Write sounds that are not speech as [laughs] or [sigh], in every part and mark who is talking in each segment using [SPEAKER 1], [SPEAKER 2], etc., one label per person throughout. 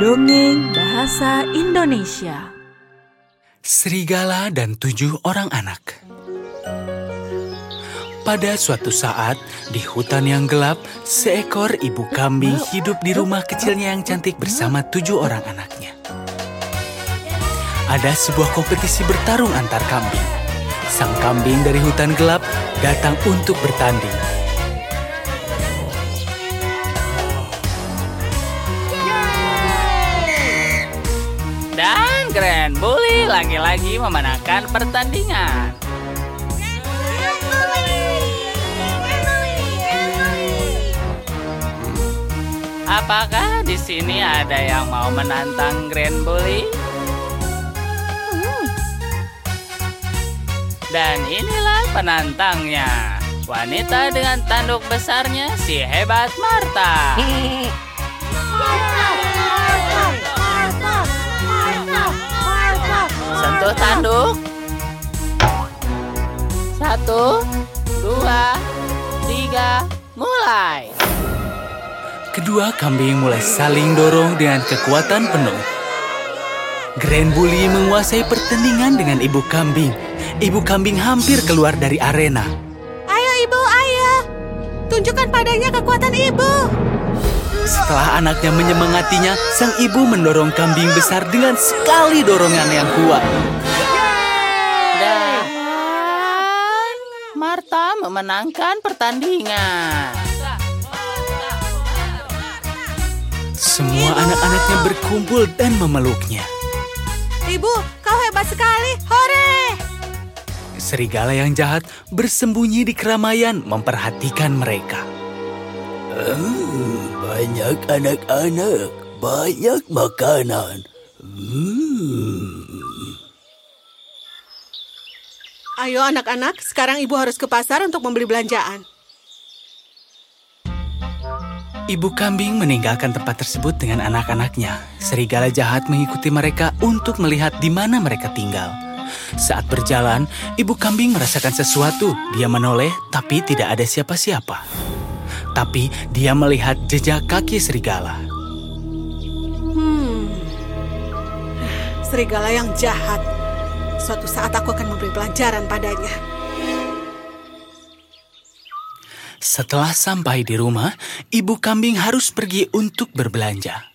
[SPEAKER 1] Dongeng Bahasa Indonesia
[SPEAKER 2] Serigala dan Tujuh Orang Anak Pada suatu saat, di hutan yang gelap, seekor ibu kambing hidup di rumah kecilnya yang cantik bersama tujuh orang anaknya. Ada sebuah kompetisi bertarung antar kambing. Sang kambing dari hutan gelap datang untuk bertanding.
[SPEAKER 3] Dan Bully lagi-lagi memenangkan pertandingan. Apakah di sini ada yang mau menantang Grand Bully? Dan inilah penantangnya. Wanita dengan tanduk besarnya si hebat Marta. [laughs] Sentuh tanduk. Satu, dua, tiga, mulai.
[SPEAKER 2] Kedua kambing mulai saling dorong dengan kekuatan penuh. Grand Bully menguasai pertandingan dengan ibu kambing. Ibu kambing hampir keluar dari arena.
[SPEAKER 4] Ayo ibu, ayo. Tunjukkan padanya kekuatan ibu.
[SPEAKER 2] Setelah anaknya menyemangatinya, sang ibu mendorong kambing besar dengan sekali dorongan yang kuat.
[SPEAKER 3] Dan Marta memenangkan pertandingan.
[SPEAKER 2] Semua anak-anaknya berkumpul dan memeluknya.
[SPEAKER 4] Ibu, kau hebat sekali. Hore!
[SPEAKER 2] Serigala yang jahat bersembunyi di keramaian memperhatikan mereka. Hmm, banyak anak-anak, banyak makanan. Hmm.
[SPEAKER 4] Ayo anak-anak, sekarang ibu harus ke pasar untuk membeli belanjaan.
[SPEAKER 2] Ibu kambing meninggalkan tempat tersebut dengan anak-anaknya. Serigala jahat mengikuti mereka untuk melihat di mana mereka tinggal. Saat berjalan, ibu kambing merasakan sesuatu. Dia menoleh, tapi tidak ada siapa-siapa. Tapi dia melihat jejak kaki serigala.
[SPEAKER 4] Hmm. Serigala yang jahat. Suatu saat aku akan memberi pelajaran padanya.
[SPEAKER 2] Setelah sampai di rumah, ibu kambing harus pergi untuk berbelanja.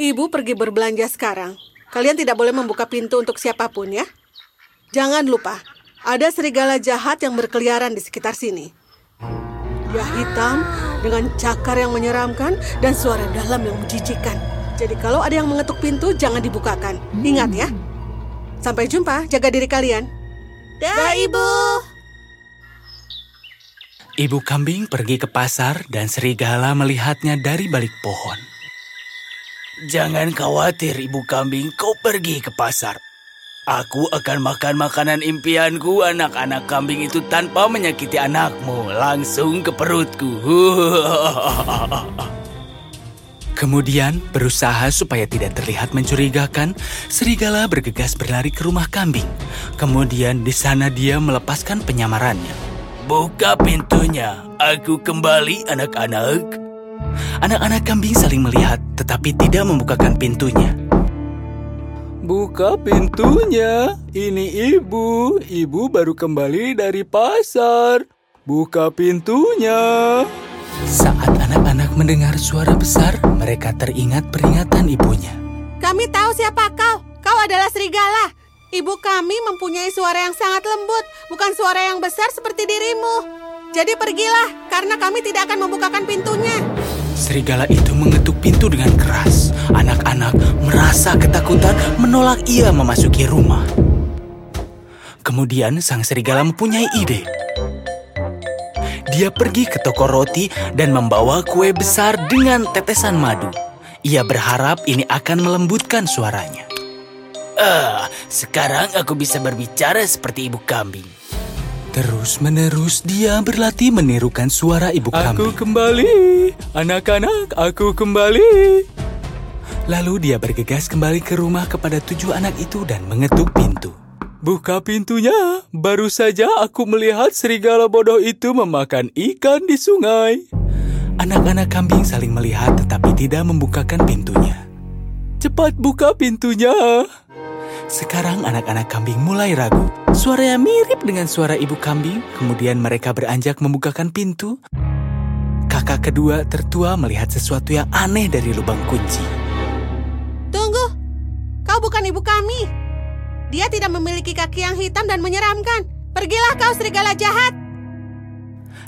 [SPEAKER 4] Ibu pergi berbelanja sekarang. Kalian tidak boleh membuka pintu untuk siapa pun ya. Jangan lupa, ada serigala jahat yang berkeliaran di sekitar sini. Dia hitam dengan cakar yang menyeramkan dan suara dalam yang menjijikan. Jadi kalau ada yang mengetuk pintu, jangan dibukakan. Ingat ya. Sampai jumpa, jaga diri kalian. Dah, Ibu.
[SPEAKER 2] Ibu kambing pergi ke pasar dan serigala melihatnya dari balik pohon. Jangan khawatir, ibu kambing, kau pergi ke pasar. Aku akan makan makanan impianku anak-anak kambing itu tanpa menyakiti anakmu, langsung ke perutku. [laughs] Kemudian, berusaha supaya tidak terlihat mencurigakan, serigala bergegas berlari ke rumah kambing. Kemudian di sana dia melepaskan penyamarannya. Buka pintunya, aku kembali anak-anak. Anak-anak kambing saling melihat, tetapi tidak membukakan pintunya. Buka pintunya, ini ibu. Ibu baru kembali dari pasar. Buka pintunya. Saat anak-anak mendengar suara besar, mereka teringat peringatan ibunya.
[SPEAKER 4] Kami tahu siapa kau. Kau adalah serigala. Ibu kami mempunyai suara yang sangat lembut, bukan suara yang besar seperti dirimu. Jadi pergilah, karena kami tidak akan membukakan pintunya.
[SPEAKER 2] Serigala itu mengetuk pintu dengan keras. Anak-anak merasa ketakutan menolak ia memasuki rumah. Kemudian sang serigala mempunyai ide. Dia pergi ke toko roti dan membawa kue besar dengan tetesan madu. Ia berharap ini akan melembutkan suaranya. Ah, sekarang aku bisa berbicara seperti ibu kambing. Terus-menerus dia berlatih menirukan suara ibu kambing. Aku kembali, anak-anak, aku kembali. Lalu dia bergegas kembali ke rumah kepada tujuh anak itu dan mengetuk pintu. Buka pintunya. Baru saja aku melihat serigala bodoh itu memakan ikan di sungai. Anak-anak kambing saling melihat tetapi tidak membukakan pintunya. cepat buka pintunya. Sekarang anak-anak kambing mulai ragu. Suaranya mirip dengan suara ibu kambing. Kemudian mereka beranjak membukakan pintu. Kakak kedua tertua melihat sesuatu yang aneh dari lubang kunci.
[SPEAKER 4] Tunggu, kau bukan ibu kami. Dia tidak memiliki kaki yang hitam dan menyeramkan. Pergilah kau serigala jahat.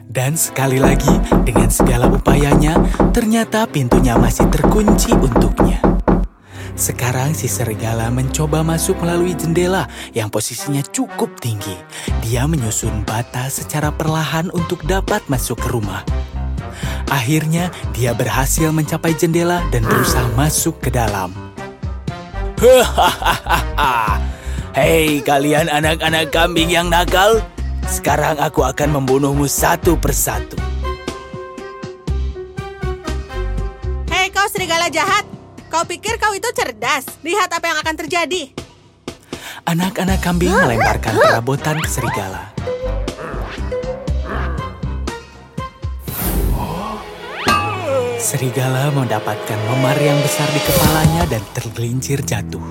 [SPEAKER 2] Dan sekali lagi, dengan segala upayanya, ternyata pintunya masih terkunci untuknya. Sekarang si serigala mencoba masuk melalui jendela yang posisinya cukup tinggi. Dia menyusun bata secara perlahan untuk dapat masuk ke rumah. Akhirnya, dia berhasil mencapai jendela dan berusaha masuk ke dalam. [laughs] Hei kalian anak-anak kambing yang nakal, sekarang aku akan membunuhmu satu persatu.
[SPEAKER 4] Hei kau serigala jahat, kau pikir kau itu cerdas? Lihat apa yang akan terjadi.
[SPEAKER 2] Anak-anak kambing melemparkan perabotan ke serigala. Serigala mendapatkan memar yang besar di kepalanya dan tergelincir jatuh.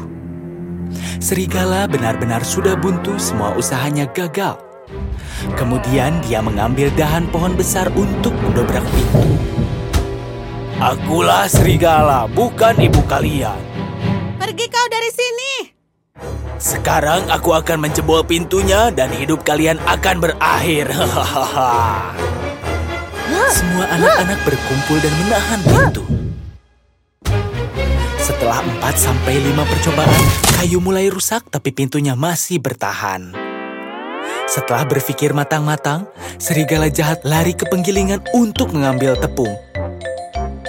[SPEAKER 2] Serigala benar-benar sudah buntu, semua usahanya gagal. Kemudian dia mengambil dahan pohon besar untuk mendobrak pintu. Akulah serigala, bukan ibu kalian.
[SPEAKER 4] Pergi kau dari sini.
[SPEAKER 2] Sekarang aku akan menjebol pintunya dan hidup kalian akan berakhir. Semua anak-anak berkumpul dan menahan pintu. Setelah empat sampai lima percobaan, kayu mulai rusak tapi pintunya masih bertahan. Setelah berpikir matang-matang, serigala jahat lari ke penggilingan untuk mengambil tepung.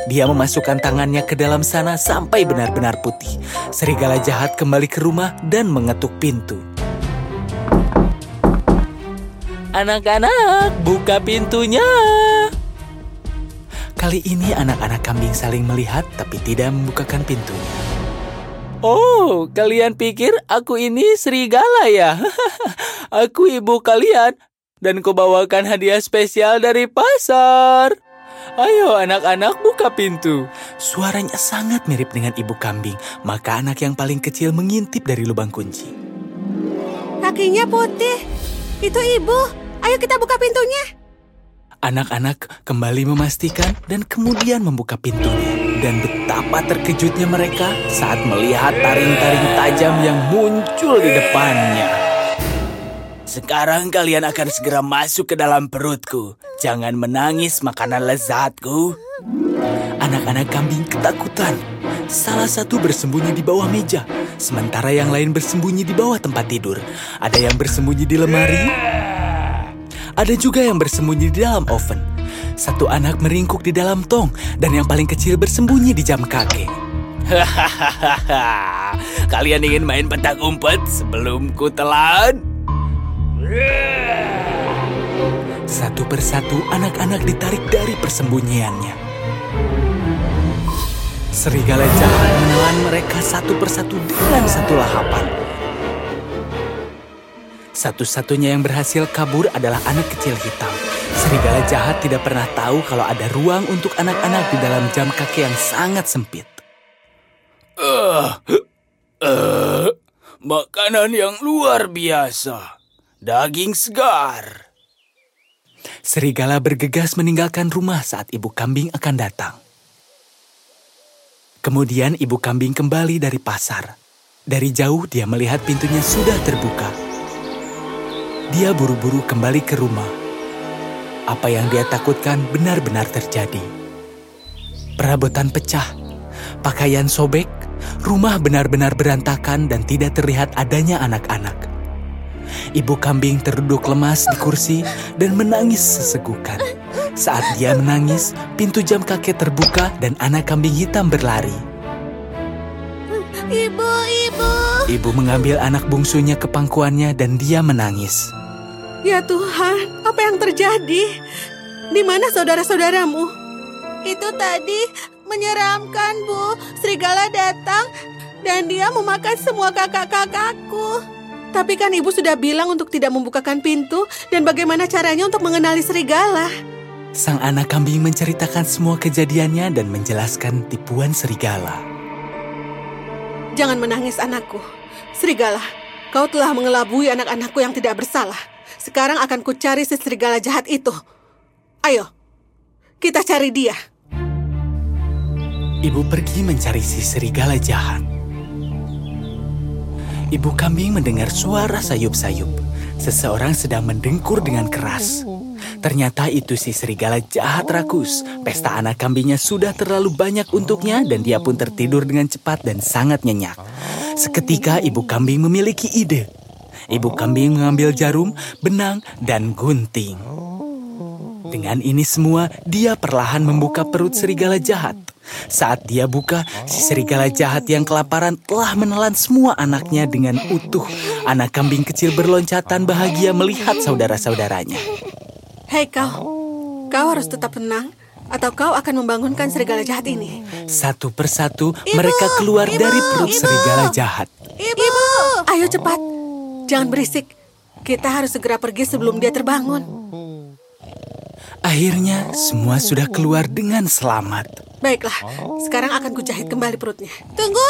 [SPEAKER 2] Dia memasukkan tangannya ke dalam sana sampai benar-benar putih. Serigala jahat kembali ke rumah dan mengetuk pintu. Anak-anak, buka pintunya. Kali ini anak-anak kambing saling melihat tapi tidak membukakan pintunya. Oh, kalian pikir aku ini serigala ya? [laughs] aku ibu kalian dan kubawakan hadiah spesial dari pasar. Ayo anak-anak buka pintu. Suaranya sangat mirip dengan ibu kambing, maka anak yang paling kecil mengintip dari lubang kunci.
[SPEAKER 4] Kakinya putih. Itu ibu. Ayo kita buka pintunya.
[SPEAKER 2] Anak-anak kembali memastikan dan kemudian membuka pintunya. Dan betapa terkejutnya mereka saat melihat taring-taring tajam yang muncul di depannya. Sekarang kalian akan segera masuk ke dalam perutku. Jangan menangis makanan lezatku. Anak-anak kambing ketakutan. Salah satu bersembunyi di bawah meja, sementara yang lain bersembunyi di bawah tempat tidur. Ada yang bersembunyi di lemari, ada juga yang bersembunyi di dalam oven. Satu anak meringkuk di dalam tong, dan yang paling kecil bersembunyi di jam kakek. [laughs] Hahaha, kalian ingin main petak umpet sebelum ku telan? Satu persatu anak-anak ditarik dari persembunyiannya. Serigala jahat menelan mereka satu persatu dengan satu lahapan. Satu-satunya yang berhasil kabur adalah anak kecil hitam. Serigala jahat tidak pernah tahu kalau ada ruang untuk anak-anak di dalam jam kaki yang sangat sempit. Uh, uh, makanan yang luar biasa. Daging segar. Serigala bergegas meninggalkan rumah saat ibu kambing akan datang. Kemudian ibu kambing kembali dari pasar. Dari jauh dia melihat pintunya sudah terbuka. Dia buru-buru kembali ke rumah. Apa yang dia takutkan benar-benar terjadi. Perabotan pecah, pakaian sobek, rumah benar-benar berantakan dan tidak terlihat adanya anak-anak. Ibu kambing terduduk lemas di kursi dan menangis sesegukan. Saat dia menangis, pintu jam kakek terbuka dan anak kambing hitam berlari.
[SPEAKER 4] Ibu, ibu.
[SPEAKER 2] Ibu mengambil anak bungsunya ke pangkuannya dan dia menangis.
[SPEAKER 4] Ya Tuhan, apa yang terjadi? Di mana saudara-saudaramu? Itu tadi menyeramkan, Bu. Serigala datang dan dia memakan semua kakak-kakakku. Tapi kan ibu sudah bilang untuk tidak membukakan pintu dan bagaimana caranya untuk mengenali serigala.
[SPEAKER 2] Sang anak kambing menceritakan semua kejadiannya dan menjelaskan tipuan serigala.
[SPEAKER 4] Jangan menangis anakku. Serigala, kau telah mengelabui anak-anakku yang tidak bersalah. Sekarang akan kucari si serigala jahat itu. Ayo, kita cari dia.
[SPEAKER 2] Ibu pergi mencari si serigala jahat. Ibu kambing mendengar suara sayup-sayup. Seseorang sedang mendengkur dengan keras. Ternyata itu si serigala jahat rakus. Pesta anak kambingnya sudah terlalu banyak untuknya dan dia pun tertidur dengan cepat dan sangat nyenyak. Seketika ibu kambing memiliki ide. Ibu kambing mengambil jarum, benang, dan gunting. Dengan ini semua, dia perlahan membuka perut serigala jahat. Saat dia buka, si serigala jahat yang kelaparan telah menelan semua anaknya dengan utuh. Anak kambing kecil berloncatan bahagia melihat saudara-saudaranya.
[SPEAKER 4] Hei kau, kau harus tetap tenang atau kau akan membangunkan serigala jahat ini.
[SPEAKER 2] Satu persatu mereka keluar dari perut serigala jahat.
[SPEAKER 4] Ibu! Ayo cepat, jangan berisik. Kita harus segera pergi sebelum dia terbangun.
[SPEAKER 2] Akhirnya semua sudah keluar dengan selamat.
[SPEAKER 4] Baiklah, sekarang akan kujahit kembali perutnya. Tunggu,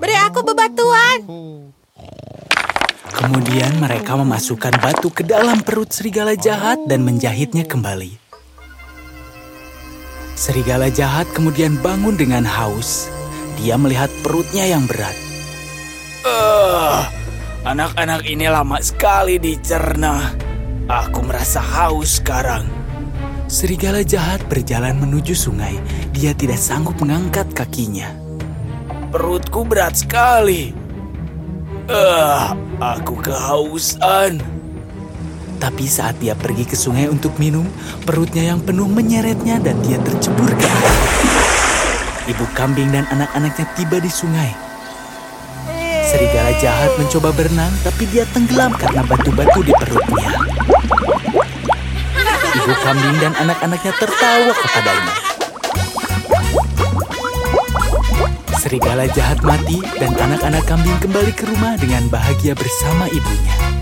[SPEAKER 4] beri aku bebatuan.
[SPEAKER 2] Kemudian mereka memasukkan batu ke dalam perut serigala jahat dan menjahitnya kembali. Serigala jahat kemudian bangun dengan haus. Dia melihat perutnya yang berat.
[SPEAKER 3] Uh, anak-anak ini lama sekali dicerna. Aku merasa haus sekarang.
[SPEAKER 2] Serigala jahat berjalan menuju sungai. Dia tidak sanggup mengangkat kakinya.
[SPEAKER 3] Perutku berat sekali. Ah, uh, aku kehausan.
[SPEAKER 2] Tapi saat dia pergi ke sungai untuk minum, perutnya yang penuh menyeretnya dan dia tercebur ke air. Ibu kambing dan anak-anaknya tiba di sungai. Serigala jahat mencoba berenang, tapi dia tenggelam karena batu-batu di perutnya. Ibu kambing dan anak-anaknya tertawa kepadanya. Serigala jahat mati dan anak-anak kambing kembali ke rumah dengan bahagia bersama ibunya.